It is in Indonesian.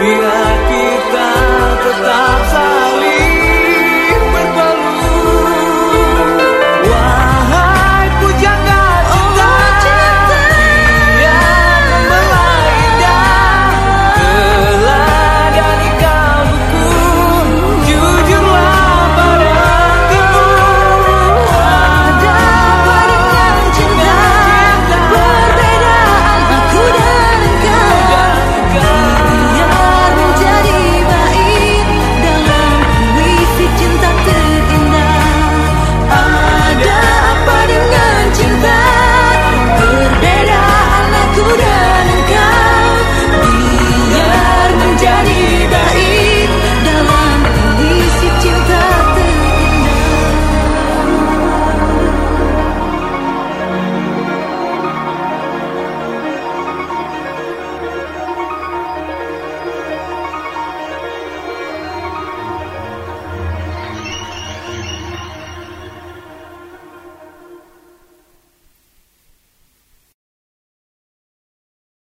biar kita tetap